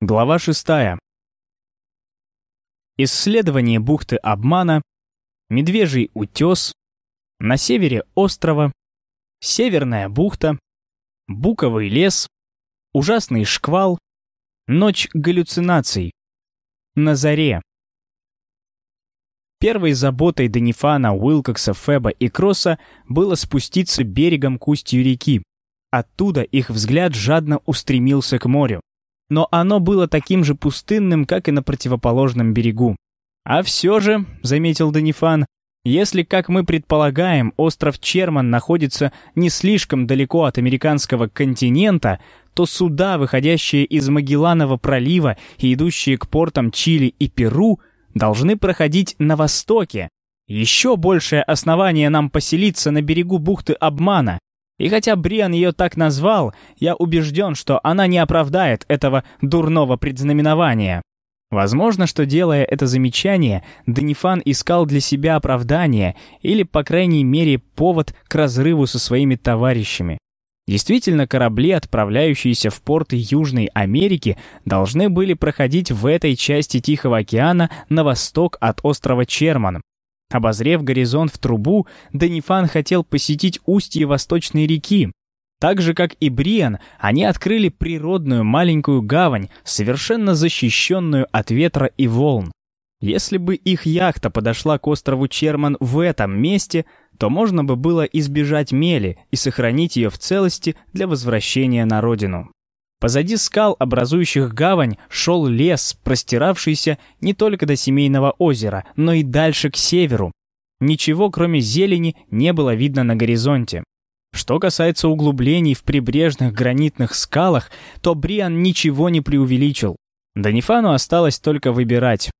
Глава 6. Исследование бухты обмана, Медвежий утес, на севере острова, Северная бухта, Буковый лес, Ужасный шквал, Ночь галлюцинаций, На заре. Первой заботой Данифана, Уилкокса, Феба и Кросса было спуститься берегом к устью реки. Оттуда их взгляд жадно устремился к морю но оно было таким же пустынным, как и на противоположном берегу. «А все же», — заметил Данифан, — «если, как мы предполагаем, остров Черман находится не слишком далеко от американского континента, то суда, выходящие из Магелланова пролива и идущие к портам Чили и Перу, должны проходить на востоке. Еще большее основание нам поселиться на берегу бухты Обмана, и хотя Бриан ее так назвал, я убежден, что она не оправдает этого дурного предзнаменования. Возможно, что делая это замечание, Данифан искал для себя оправдание или, по крайней мере, повод к разрыву со своими товарищами. Действительно, корабли, отправляющиеся в порты Южной Америки, должны были проходить в этой части Тихого океана на восток от острова Черман, Обозрев горизонт в трубу, Данифан хотел посетить устье Восточной реки. Так же, как и Бриан, они открыли природную маленькую гавань, совершенно защищенную от ветра и волн. Если бы их яхта подошла к острову Черман в этом месте, то можно бы было избежать мели и сохранить ее в целости для возвращения на родину. Позади скал, образующих гавань, шел лес, простиравшийся не только до Семейного озера, но и дальше к северу. Ничего, кроме зелени, не было видно на горизонте. Что касается углублений в прибрежных гранитных скалах, то Бриан ничего не преувеличил. Данифану осталось только выбирать.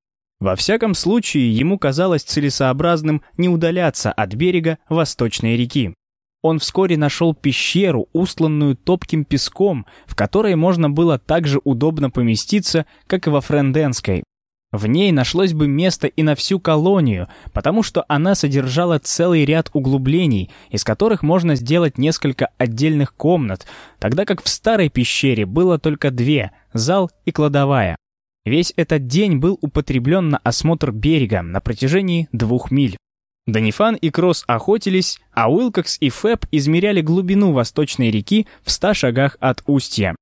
Во всяком случае, ему казалось целесообразным не удаляться от берега Восточной реки он вскоре нашел пещеру, устланную топким песком, в которой можно было так же удобно поместиться, как и во Френденской. В ней нашлось бы место и на всю колонию, потому что она содержала целый ряд углублений, из которых можно сделать несколько отдельных комнат, тогда как в старой пещере было только две — зал и кладовая. Весь этот день был употреблен на осмотр берега на протяжении двух миль. Данифан и Кросс охотились, а Уилкокс и Фэб измеряли глубину восточной реки в ста шагах от устья.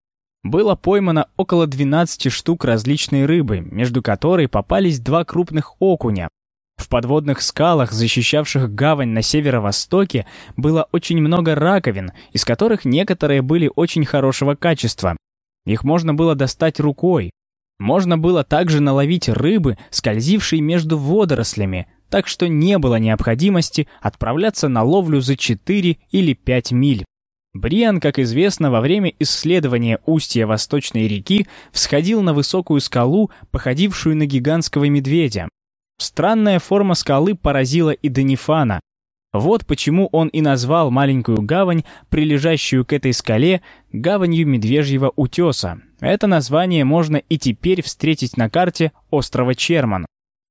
Было поймано около 12 штук различной рыбы, между которой попались два крупных окуня. В подводных скалах, защищавших гавань на северо-востоке, было очень много раковин, из которых некоторые были очень хорошего качества. Их можно было достать рукой. Можно было также наловить рыбы, скользившие между водорослями, так что не было необходимости отправляться на ловлю за 4 или 5 миль. Бриан, как известно, во время исследования устья Восточной реки всходил на высокую скалу, походившую на гигантского медведя. Странная форма скалы поразила и Данифана. Вот почему он и назвал маленькую гавань, прилежащую к этой скале, гаванью Медвежьего утеса. Это название можно и теперь встретить на карте острова Черман.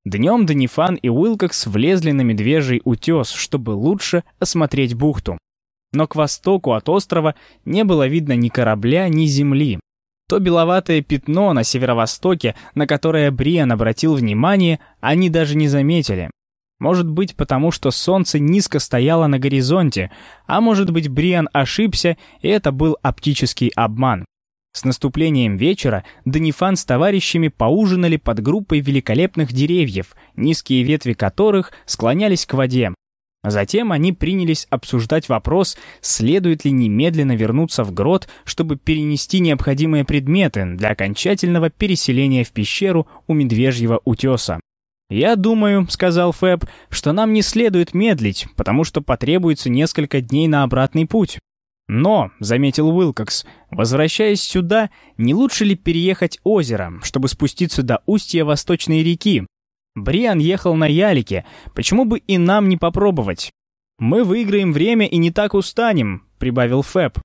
Днем Данифан и Уилкокс влезли на медвежий утес, чтобы лучше осмотреть бухту. Но к востоку от острова не было видно ни корабля, ни земли. То беловатое пятно на северо-востоке, на которое Бриан обратил внимание, они даже не заметили. Может быть, потому что солнце низко стояло на горизонте, а может быть, Бриан ошибся, и это был оптический обман. С наступлением вечера Данифан с товарищами поужинали под группой великолепных деревьев, низкие ветви которых склонялись к воде. Затем они принялись обсуждать вопрос, следует ли немедленно вернуться в грот, чтобы перенести необходимые предметы для окончательного переселения в пещеру у Медвежьего утеса. «Я думаю», — сказал Фэб, — «что нам не следует медлить, потому что потребуется несколько дней на обратный путь. «Но», — заметил Уилкокс, — «возвращаясь сюда, не лучше ли переехать озеро, чтобы спуститься до устья Восточной реки? Бриан ехал на ялике, почему бы и нам не попробовать? Мы выиграем время и не так устанем», — прибавил Фэб.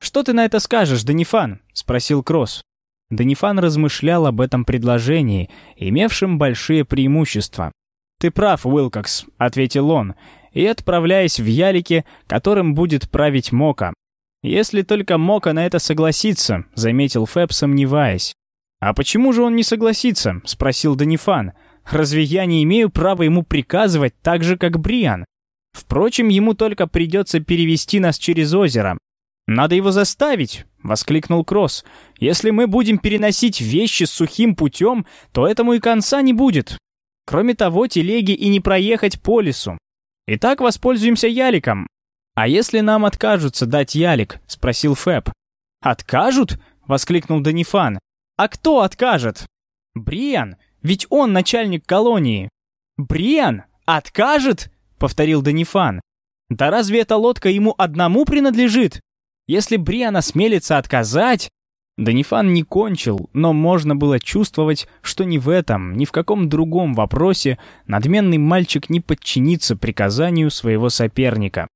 «Что ты на это скажешь, Данифан?» — спросил Кросс. Данифан размышлял об этом предложении, имевшем большие преимущества. «Ты прав, Уилкокс», — ответил он, — «и отправляясь в ялике, которым будет править Мока. «Если только Мока на это согласится», — заметил Фэб, сомневаясь. «А почему же он не согласится?» — спросил Данифан. «Разве я не имею права ему приказывать так же, как Бриан? Впрочем, ему только придется перевести нас через озеро. Надо его заставить!» — воскликнул Кросс. «Если мы будем переносить вещи с сухим путем, то этому и конца не будет. Кроме того, телеги и не проехать по лесу. Итак, воспользуемся яликом». «А если нам откажутся дать ялик?» — спросил Фэб. «Откажут?» — воскликнул Данифан. «А кто откажет?» «Бриан, ведь он начальник колонии». «Бриан? Откажет?» — повторил Данифан. «Да разве эта лодка ему одному принадлежит? Если Бриан осмелится отказать...» Данифан не кончил, но можно было чувствовать, что ни в этом, ни в каком другом вопросе надменный мальчик не подчинится приказанию своего соперника.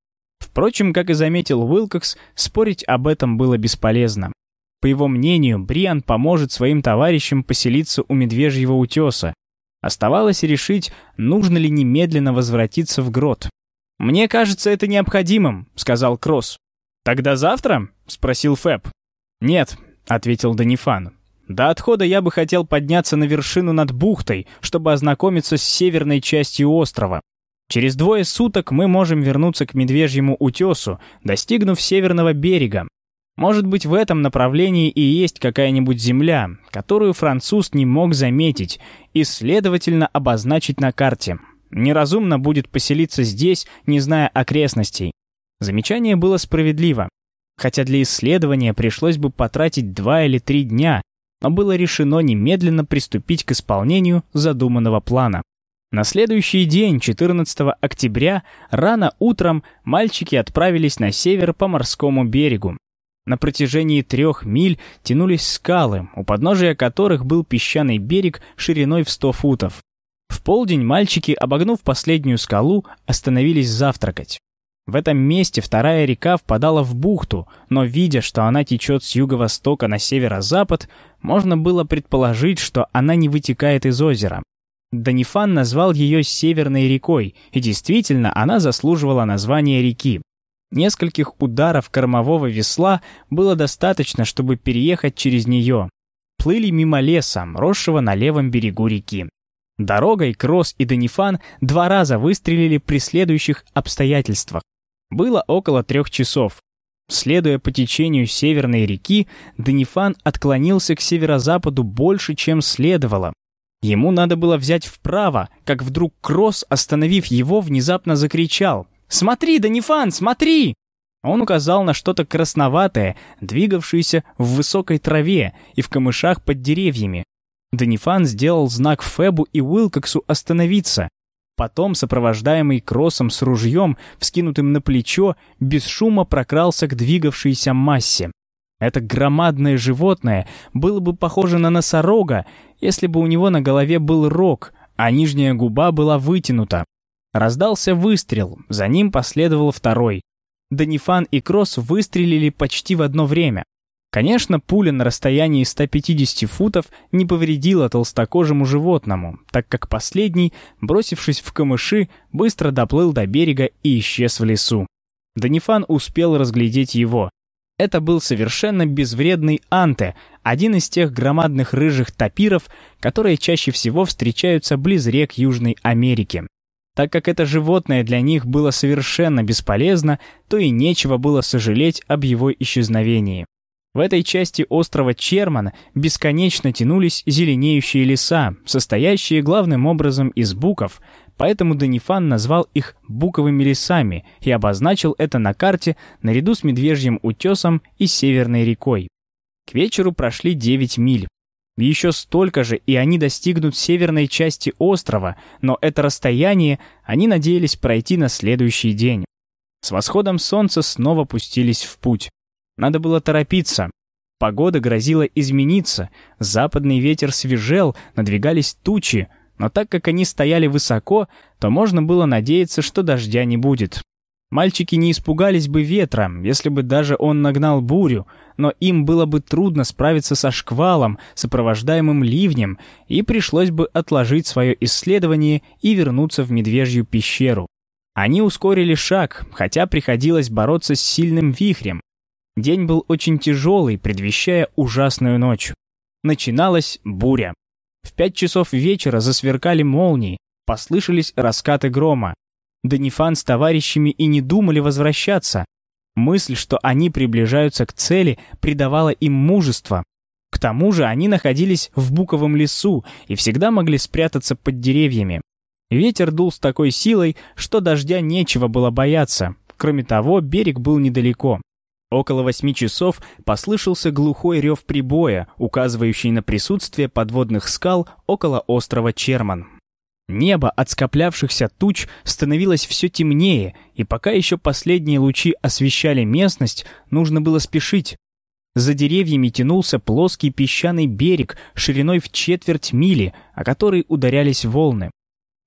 Впрочем, как и заметил Уилкокс, спорить об этом было бесполезно. По его мнению, Бриан поможет своим товарищам поселиться у Медвежьего утеса. Оставалось решить, нужно ли немедленно возвратиться в грот. «Мне кажется, это необходимым», — сказал Кросс. «Тогда завтра?» — спросил Фэб. «Нет», — ответил Данифан. «До отхода я бы хотел подняться на вершину над бухтой, чтобы ознакомиться с северной частью острова. Через двое суток мы можем вернуться к Медвежьему утесу, достигнув северного берега, может быть, в этом направлении и есть какая-нибудь земля, которую француз не мог заметить и, следовательно, обозначить на карте. Неразумно будет поселиться здесь, не зная окрестностей. Замечание было справедливо. Хотя для исследования пришлось бы потратить два или три дня, но было решено немедленно приступить к исполнению задуманного плана. На следующий день, 14 октября, рано утром мальчики отправились на север по морскому берегу. На протяжении трех миль тянулись скалы, у подножия которых был песчаный берег шириной в сто футов. В полдень мальчики, обогнув последнюю скалу, остановились завтракать. В этом месте вторая река впадала в бухту, но видя, что она течет с юго-востока на северо-запад, можно было предположить, что она не вытекает из озера. Данифан назвал ее Северной рекой, и действительно она заслуживала названия реки. Нескольких ударов кормового весла было достаточно, чтобы переехать через нее. Плыли мимо леса, росшего на левом берегу реки. Дорогой Кросс и Данифан два раза выстрелили при следующих обстоятельствах. Было около трех часов. Следуя по течению Северной реки, Данифан отклонился к северо-западу больше, чем следовало. Ему надо было взять вправо, как вдруг Кросс, остановив его, внезапно закричал «Смотри, Данифан, смотри!» Он указал на что-то красноватое, двигавшееся в высокой траве и в камышах под деревьями. Данифан сделал знак Фебу и Уилкоксу остановиться. Потом, сопровождаемый Кроссом с ружьем, вскинутым на плечо, без шума прокрался к двигавшейся массе. Это громадное животное было бы похоже на носорога, если бы у него на голове был рог, а нижняя губа была вытянута. Раздался выстрел, за ним последовал второй. Данифан и Кросс выстрелили почти в одно время. Конечно, пуля на расстоянии 150 футов не повредила толстокожему животному, так как последний, бросившись в камыши, быстро доплыл до берега и исчез в лесу. Данифан успел разглядеть его. Это был совершенно безвредный анте, один из тех громадных рыжих тапиров, которые чаще всего встречаются близ рек Южной Америки. Так как это животное для них было совершенно бесполезно, то и нечего было сожалеть об его исчезновении. В этой части острова Черман бесконечно тянулись зеленеющие леса, состоящие главным образом из буков, поэтому Данифан назвал их буковыми лесами и обозначил это на карте наряду с Медвежьим утесом и Северной рекой. К вечеру прошли 9 миль. Еще столько же, и они достигнут северной части острова, но это расстояние они надеялись пройти на следующий день. С восходом солнца снова пустились в путь. Надо было торопиться. Погода грозила измениться, западный ветер свежел, надвигались тучи, но так как они стояли высоко, то можно было надеяться, что дождя не будет. Мальчики не испугались бы ветра, если бы даже он нагнал бурю, но им было бы трудно справиться со шквалом, сопровождаемым ливнем, и пришлось бы отложить свое исследование и вернуться в Медвежью пещеру. Они ускорили шаг, хотя приходилось бороться с сильным вихрем. День был очень тяжелый, предвещая ужасную ночь. Начиналась буря. В пять часов вечера засверкали молнии, послышались раскаты грома. Данифан с товарищами и не думали возвращаться. Мысль, что они приближаются к цели, придавала им мужество. К тому же они находились в буковом лесу и всегда могли спрятаться под деревьями. Ветер дул с такой силой, что дождя нечего было бояться. Кроме того, берег был недалеко. Около восьми часов послышался глухой рев прибоя, указывающий на присутствие подводных скал около острова Черман. Небо от скоплявшихся туч становилось все темнее, и пока еще последние лучи освещали местность, нужно было спешить. За деревьями тянулся плоский песчаный берег шириной в четверть мили, о который ударялись волны.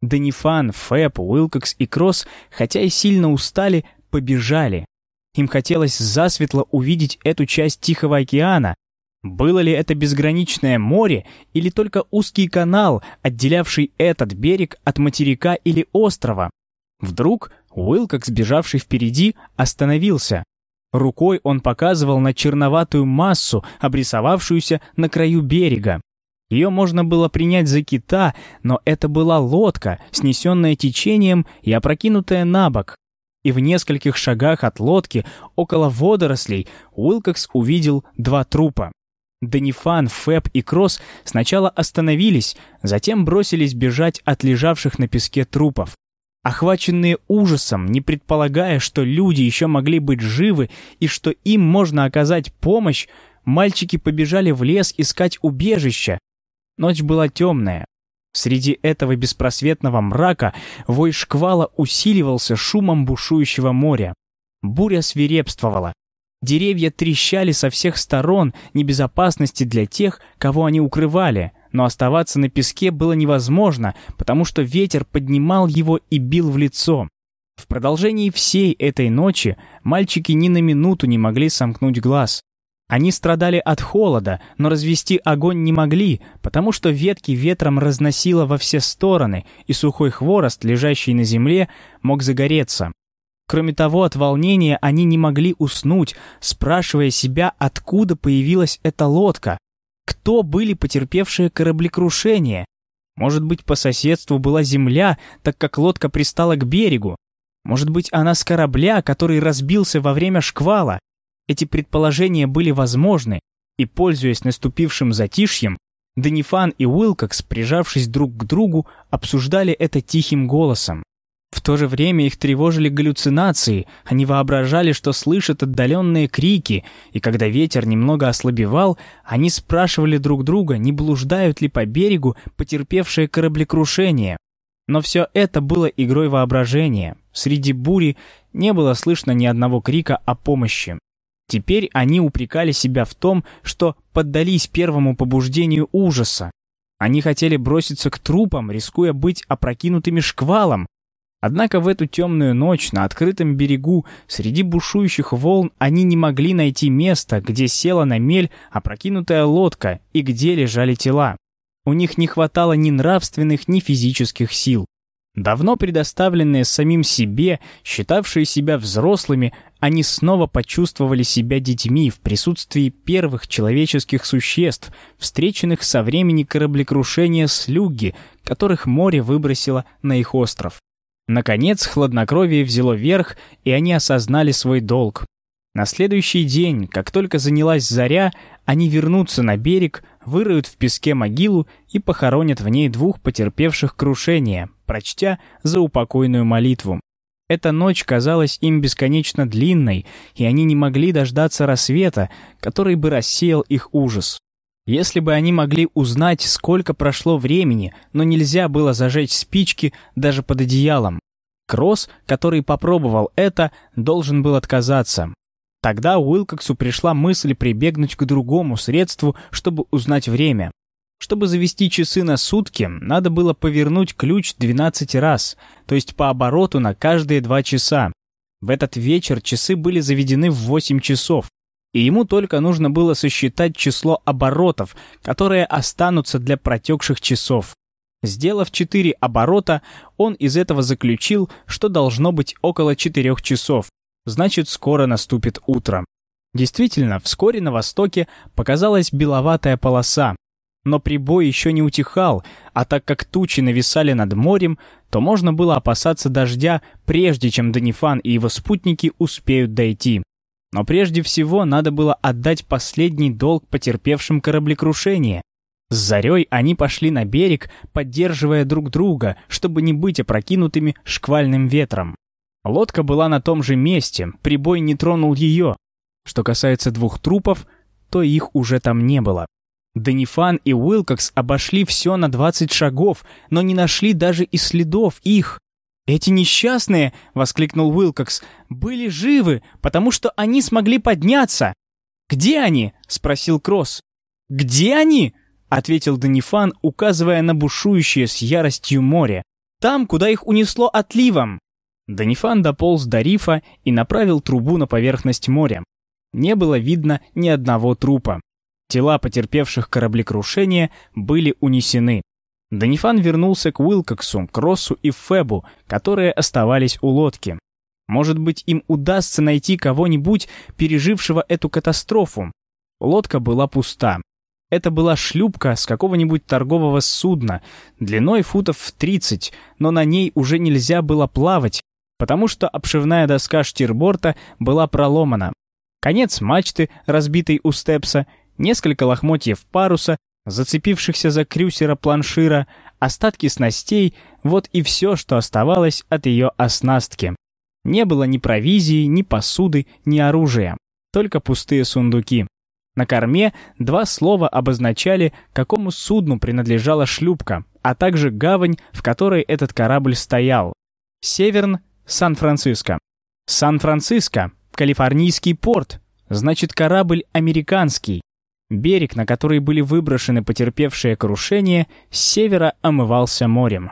Данифан, Фэп, Уилкокс и Кросс, хотя и сильно устали, побежали. Им хотелось засветло увидеть эту часть Тихого океана. Было ли это безграничное море или только узкий канал, отделявший этот берег от материка или острова? Вдруг Уилкокс, сбежавший впереди, остановился. Рукой он показывал на черноватую массу, обрисовавшуюся на краю берега. Ее можно было принять за кита, но это была лодка, снесенная течением и опрокинутая на бок. И в нескольких шагах от лодки, около водорослей, Уилкокс увидел два трупа. Данифан, Фэб и Кросс сначала остановились, затем бросились бежать от лежавших на песке трупов. Охваченные ужасом, не предполагая, что люди еще могли быть живы и что им можно оказать помощь, мальчики побежали в лес искать убежища, Ночь была темная. Среди этого беспросветного мрака вой шквала усиливался шумом бушующего моря. Буря свирепствовала. Деревья трещали со всех сторон небезопасности для тех, кого они укрывали, но оставаться на песке было невозможно, потому что ветер поднимал его и бил в лицо. В продолжении всей этой ночи мальчики ни на минуту не могли сомкнуть глаз. Они страдали от холода, но развести огонь не могли, потому что ветки ветром разносило во все стороны, и сухой хворост, лежащий на земле, мог загореться. Кроме того, от волнения они не могли уснуть, спрашивая себя, откуда появилась эта лодка. Кто были потерпевшие кораблекрушение? Может быть, по соседству была земля, так как лодка пристала к берегу? Может быть, она с корабля, который разбился во время шквала? Эти предположения были возможны, и, пользуясь наступившим затишьем, Данифан и Уилкокс, прижавшись друг к другу, обсуждали это тихим голосом. В то же время их тревожили галлюцинации, они воображали, что слышат отдаленные крики, и когда ветер немного ослабевал, они спрашивали друг друга, не блуждают ли по берегу потерпевшие кораблекрушение. Но все это было игрой воображения. Среди бури не было слышно ни одного крика о помощи. Теперь они упрекали себя в том, что поддались первому побуждению ужаса. Они хотели броситься к трупам, рискуя быть опрокинутыми шквалом. Однако в эту темную ночь на открытом берегу среди бушующих волн они не могли найти места, где села на мель опрокинутая лодка и где лежали тела. У них не хватало ни нравственных, ни физических сил. Давно предоставленные самим себе, считавшие себя взрослыми, они снова почувствовали себя детьми в присутствии первых человеческих существ, встреченных со времени кораблекрушения слюги, которых море выбросило на их остров. Наконец, хладнокровие взяло верх, и они осознали свой долг. На следующий день, как только занялась заря, они вернутся на берег, выроют в песке могилу и похоронят в ней двух потерпевших крушения, прочтя заупокойную молитву. Эта ночь казалась им бесконечно длинной, и они не могли дождаться рассвета, который бы рассеял их ужас. Если бы они могли узнать, сколько прошло времени, но нельзя было зажечь спички даже под одеялом. Кросс, который попробовал это, должен был отказаться. Тогда Уилкоксу пришла мысль прибегнуть к другому средству, чтобы узнать время. Чтобы завести часы на сутки, надо было повернуть ключ 12 раз, то есть по обороту на каждые два часа. В этот вечер часы были заведены в 8 часов, и ему только нужно было сосчитать число оборотов, которые останутся для протекших часов. Сделав 4 оборота, он из этого заключил, что должно быть около 4 часов, значит, скоро наступит утро. Действительно, вскоре на востоке показалась беловатая полоса. Но прибой еще не утихал, а так как тучи нависали над морем, то можно было опасаться дождя, прежде чем Данифан и его спутники успеют дойти. Но прежде всего надо было отдать последний долг потерпевшим кораблекрушение. С зарей они пошли на берег, поддерживая друг друга, чтобы не быть опрокинутыми шквальным ветром. Лодка была на том же месте, прибой не тронул ее. Что касается двух трупов, то их уже там не было. Данифан и Уилкокс обошли все на 20 шагов, но не нашли даже и следов их. «Эти несчастные!» — воскликнул Уилкокс. «Были живы, потому что они смогли подняться!» «Где они?» — спросил Кросс. «Где они?» — ответил Данифан, указывая на бушующее с яростью море. «Там, куда их унесло отливом!» Данифан дополз до рифа и направил трубу на поверхность моря. Не было видно ни одного трупа. Тела потерпевших кораблекрушения были унесены. Данифан вернулся к Уилкоксу, Кроссу и Фебу, которые оставались у лодки. Может быть, им удастся найти кого-нибудь, пережившего эту катастрофу. Лодка была пуста. Это была шлюпка с какого-нибудь торгового судна, длиной футов в 30, но на ней уже нельзя было плавать, потому что обшивная доска штирборта была проломана. Конец мачты, разбитый у степса, несколько лохмотьев паруса, зацепившихся за крюсера планшира, остатки снастей — вот и все, что оставалось от ее оснастки. Не было ни провизии, ни посуды, ни оружия, только пустые сундуки. На корме два слова обозначали, какому судну принадлежала шлюпка, а также гавань, в которой этот корабль стоял. Северн, Сан-Франциско. Сан-Франциско, калифорнийский порт, значит корабль американский. Берег, на который были выброшены потерпевшие крушение, с севера омывался морем.